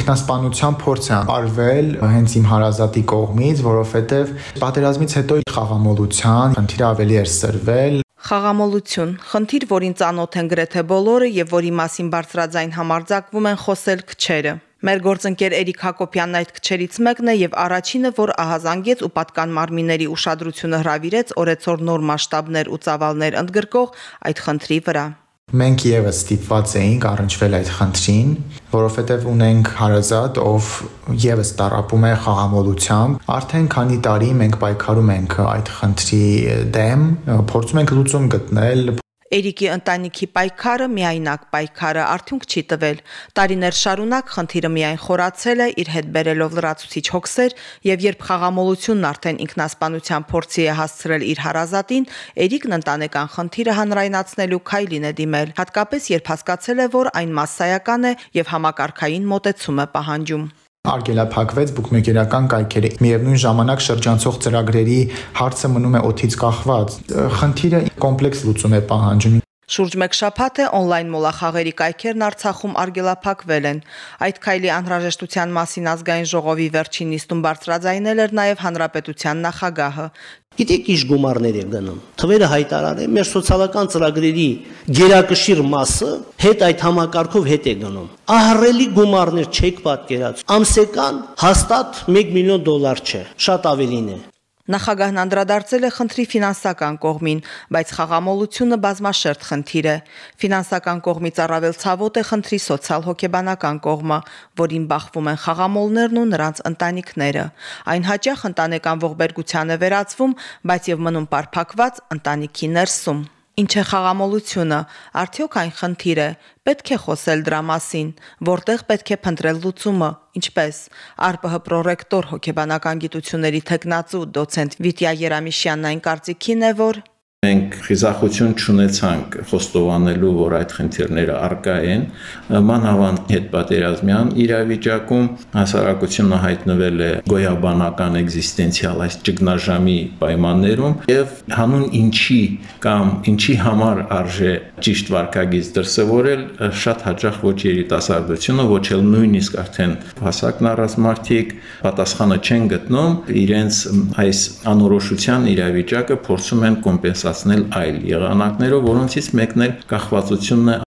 ինքնասպանության փորձ է արվել հենց իմ հարազատի կողմից, որովհետև պատերազմից հետո խաղամոլության խնդիրը ավելի էր սրվել Խաղամոլություն, խնդիր, որին ծանոթ են գրեթե բոլորը եւ որի մասին բարձրաձայն համարձակվում են խոսել քչերը։ Մեր գործընկեր Էրիկ Հակոբյանն այդ քչերից մեկն է եւ առաջինը, որ ահազանգեց ու պատկան մարմինների ուշադրությունը հravirեց օրեցօր նոր մասշտաբներ ու ծավալներ ընդգրկող այդ խնդրի վրա։ Մենք եւս ստիպված էինք առնչվել այդ խնդրին, որովհետեւ ունենք հարազատ, ով եւս տարապում է խաղամոլությամբ։ Արդեն քանի տարի մենք պայքարում ենք այդ խնդրի դեմ, փորձում ենք լուծում գտնել, Էրիկի ընտանիքի պայքարը միայնակ պայքարը արդյունք չի տվել։ Տարիներ շարունակ խնդիրը միայն խորացել է, իր հետ բերելով լրացուցիչ հոգսեր, եւ երբ խաղամոլությունն արդեն ինքնասպանության փորձի է հասցրել իր հարազատին, Էրիկն ընտանեկան խնդիրը հանրայնացնելու քայլին է դիմել, հատկապես երբ հասկացել է, որ այն massայական է եւ համակարգային մոտեցում է պահանջում արգելափակվեց բուկմեկերական կայքերը։ Միևնույն ժամանակ շրջանցող ծրագրերի հարցը մնում է օթից կախված։ Խնդիրը կոմպլեքս լուծում է պահանջում։ Շուրջ 1 շաբաթ է on-line մոլախաղերի կայքերն Արցախում արգելափակվել են։ Այդ քայլի անհրաժեշտության մասին ազգային ժողովի վերջին նիստում բարձրաձայնել էր նաև հանրապետության նախագահը։ Գիտեք, ինչ գումարներ է գնում։ Թվերը հայտարար է, մեր սոցիալական ծրագրերի գերակշիռ մասը հետ այդ համակարգով հետ է գնում։ Ահռելի գումարներ չեք պատկերացնում։ Ամսեկան հաստատ 1 միլիոն դոլար չէ, շատ ավելին է։ Նախագահն անդրադարձել է խնդրի ֆինանսական կողմին, բայց խաղամոլությունը բազմաշերտ խնդիր է։ Ֆինանսական կողմից առավել ցավոտ է խնդրի սոցիալ-հոգեբանական կողմը, որին բախվում են խաղամոլներն ու նրանց ընտանիքները։ Այն հաճախ ընտանեկան ողբերգության է վերածվում, բայց եւ մնում պարփակված ընտանիքի ներսում։ Ինչ է խաղամոլությունը, արդյոք այն խնդիր է, պետք է խոսել դրա մասին, որտեղ պետք է փնտրել լուծումը, ինչպես ԱՌՊՀ պրոռեկտոր հոգեբանական գիտությունների թեկնածու դոցենտ Վիտյա Երամիշյանն այն կարծիքին է, որ Մենք խիզախություն չունեցանք խոստովանելու, որ այդ խնդիրները արկա են։ Մանավանդ հետ պատերազմյան իրավիճակում հասարակությունը հայտնվել է գոյաբանական էգզիստենցիալ այս ճգնաժամի պայմաններում եւ հանուն ինչի կամ ինչի համար արժե ճիշտ վարկագիծ դրսևորել շատ հաճախ ոչ երիտասարդությունը, ոչ էլ նույնիսկ արդեն հասակն առած մարդիկ պատասխանը չեն գտնում իրենց այս անորոշության իրավիճակը փորձում են կոմպենսացնել բարձրացնել այլ եղանակներով, որոնցից մեկն էլ կախվածությունն է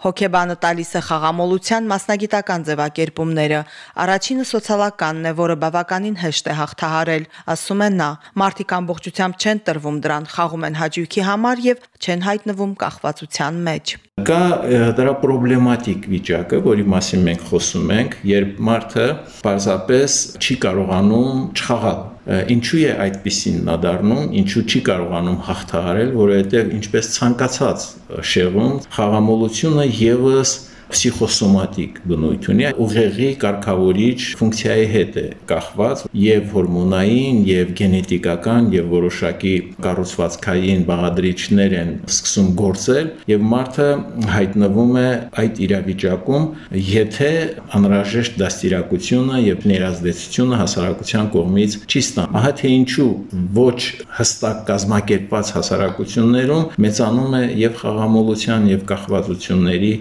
Հոգեբանը տալիս է խաղամոլության մասնագիտական ձևակերպումները։ Առաջինը սոցիալականն է, որը բավականին հեշտ է հաղթահարել, ասում է նա։ Մարդիկ ամբողջությամբ չեն տրվում դրան, խաղում են հաճույքի համար եւ չեն հայտնվում կախվածության մեջ։ Կա դրա պրոբլեմատիկ վիճակը, որի մասին մենք խոսում ենք, երբ մարդը պարզապես չի կարողանում չխաղալ ինչու է այդպեսին նա դառնում, ինչու չի կարողանում հաղթահարել, որովհետև ինչպես ցանկացած շեղում խաղամոլությունը եւս փսիխոսոմատիկ բնույթ ունի, ուղեղի կարգավորիչ ֆունկցիայի հետ է կախված եւ հորմոնային եւ գենետիկական եւ որոշակի կառուցվածքային բաղադրիչներ են սկսում գործել եւ մարդը հայտնվում է այդ իրավիճակում, եթե անհրաժեշտ դաստիարակությունը եւ ներազդեցությունը հասարակության կողմից չի ստանում։ Ահա թե ինչու ոչ հստակ կազմակերպված հասարակություններում մեծանում է եւ խաղամոլության եւ կախվածությունների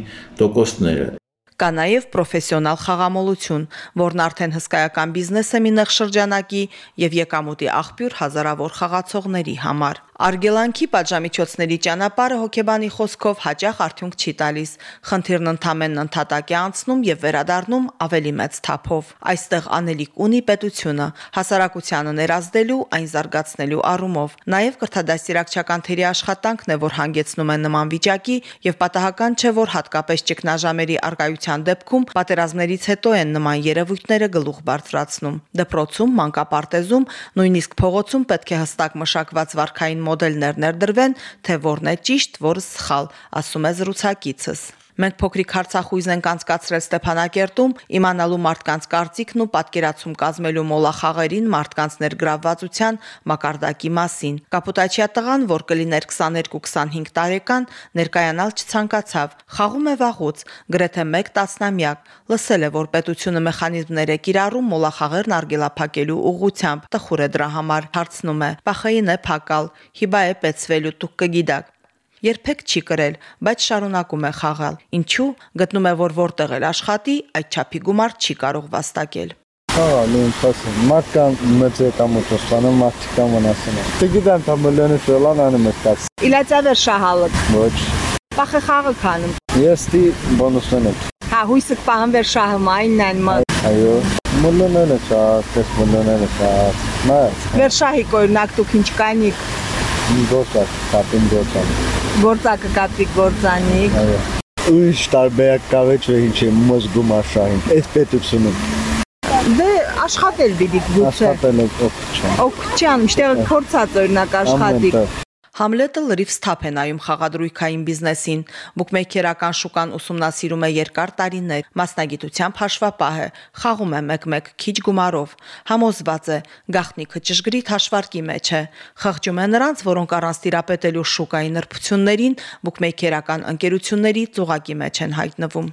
տոկոսները Կա նաև պրոֆեսիոնալ խաղամոլություն, որն արդեն հսկայական բիզնես է մի նեղ շրջանակի եւ եկամուտի աղբյուր հազարավոր խաղացողների համար։ Արգելանքի պատժամիջոցների ճանապարհը հոգեբանի խոսքով հաճախ արդյունք չի տալիս։ Խնդիրն ընդհանրեն ընդհատակ է անցնում եւ վերադառնում ավելի մեծ թափով։ Այստեղ անելիք ունի պետությունը, հասարակությանը ներազդելու, այն զարգացնելու առումով։ Նաեւ կրթադաստիարակչական թերի աշխատանքն է, որ հանգեցնում է նման վիճակի եւ պատահական չէ, որ հատկապես ճգնաժամերի արկայության դեպքում պատերազմներից հետո են նման երևույթները գլուխ բարձրացնում։ Դպրոցում, մանկապարտեզում, նույնիսկ փողոցում պետք է հստակ մշակված վարքային մոդելներ ներդրվեն, թե որն է ճիշտ, որը սխալ, ասում է զրուցակիցս։ Մենք փոքրիկ հարցախույզ ենք անցկացրել Ստեփանակերտում, իմանալու մարդկանց կարծիքն ու պատկերացում կազմելու մոլախաղերին մարդկանց ներգրավվածության մակարդակի մասին։ Կապուտաչիա տղան, որ կլիներ 22-25 տարեկան, ներկայանալ չցանկացավ։ Խաղում է վաղուց, գրեթե 1 տասնամյակ։ Լսել է, որ պետությունը մեխանիզմներ է կիրառում մոլախաղերն արգելափակելու ուղղությամբ։ Տխուր է դրա համար, հարցնում է. «Պախային է փակալ, հիբա է պեցվելու դուք կգիտակ»։ երբեք չի կրել, բայց շարունակում է խաղալ։ Ինչու? Գտնում է, որ որտեղ էլ աշխատի, այդ չափի գումար չի կարող վաստակել։ Հա, նույն փասը։ Մարդկան մեծ է կամ ուտոսանը մարդիկա մնացին։ Չգիտեմ, թե մլյոնը շելան անում է կաց։ Իլացավեր շահալը։ Ոչ։ Պախը խաղը քանում։ Ես դի բոնուսն եմ։ Հա հույսը պահանվեր շահը մայն նան մա։ Այո։ Մլյոնը չա, քես մլյոնը չա։ Մա, Վեր շահի կորնակ դուք ինչ կանիք։ գործա, կապին գործա։ Գործակը կապի գործանիկ։ Այո։ Ուրիշ տարբերակ կավե չէ ինչ է մոզգում աշխարհին։ Այս պետությունը Դե աշխատել դիդիկ գուցե։ աշխատել է օգուտ չան։ Օգչյան, միշտեղ փորձած օրինակ աշխատիկ։ Ամեն Համլետը լրիվ սթափ է նայում խաղադրույքային բիզնեսին։ Բուկմեյքերական շուկան ուսումնասիրում է երկար տարիներ, մասնագիտությամբ հաշվապահ է, խաղում է մեկ-մեկ քիչ գումարով։ Համոզված է, գախնիկը ճշգրիտ հաշվարկի մեջ է։ Խղճում է նրանց, որոնք առանց տիրապետելու շուկայի նրբություններին բուկմեյքերական ընկերությունների ծուղակի մեջ են հայտնվում։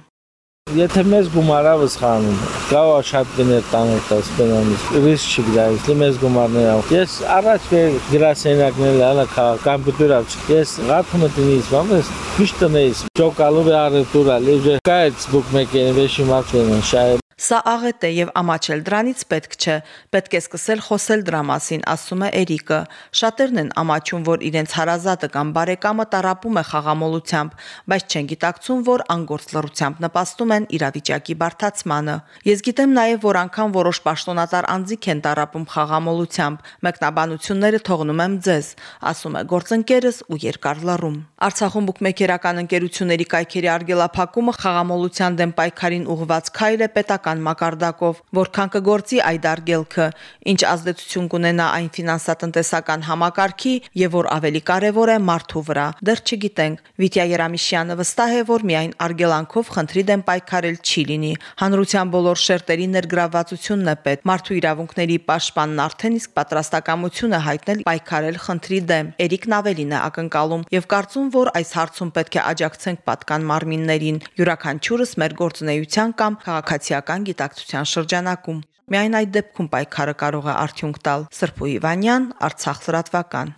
Եթե մեզ գումարավս խանում, կարող շատ գներ տանել տաս բենամից, ռիսկ չի գրայիս, դե մեզ գումարներ ամ։ Ես առաջ վեր գրասենյակներ հալա կամպյուտերով չի։ Ես ռաթումը տնից բամես, միշտ տնեից, ճոկալու վե արետուրա, լեժե կայց բուկմեկեն վեշի մակվեն շայ Սա աղետ է եւ ամաչել դրանից պետք չէ։ Պետք է սկսել խոսել դրա մասին, ասում է Էրիկը։ Շատերն են ամաչում, որ իրենց հարազատը կամ բարեկամը տարապում է խաղամոլությամբ, բայց չեն գիտակցում, որ անգործ լռությամբ նպաստում են իրավիճակի բարթացմանը։ Ես գիտեմ նաեւ, որ անգամ որոշ պաշտոնատար անձիկ են տարապում խաղամոլությամբ։ Մեկնաբանությունները թողնում եմ ձեզ, ասում է գործընկերս ու երկար լռում։ Արցախում բուկմեկերական ընկերությունների կայքերի արգելափակումը խաղամոլության դեմ պայքարին ուղղված քայլ է պետական մակարդակով, որքան կգործի այդ արգելքը, ինչ ազդեցություն կունենա այն ֆինանսատնտեսական համակարգի եւ որ ավելի կարեւոր է մարդու վրա։ Դեռ չգիտենք։ Վիտյա Երամիշյանը վստահ է, որ միայն արգելանքով խնդրի դեմ պայքարել չի լինի։ Հանրության բոլոր շերտերի ներգրավվածությունն է պետ։ Մարդու իրավունքների պաշտպանն արդեն իսկ պատրաստակամություն է հայտնել պայքարել խնդրի դեմ։ Էրիկն ավելին է ակնկալում եւ կարծում, որ այս հարցում պետք է աջակցենք պատկան մարմիններին, յուրաքանչյուրս մեր գործունեության կամ քաղաքացիական գիտակցության շրջանակում։ Միայն այդ դեպքում պայքարը կարող է արդյունք տալ։ Սրփուհի Վանյան, Արցախ լրատվական։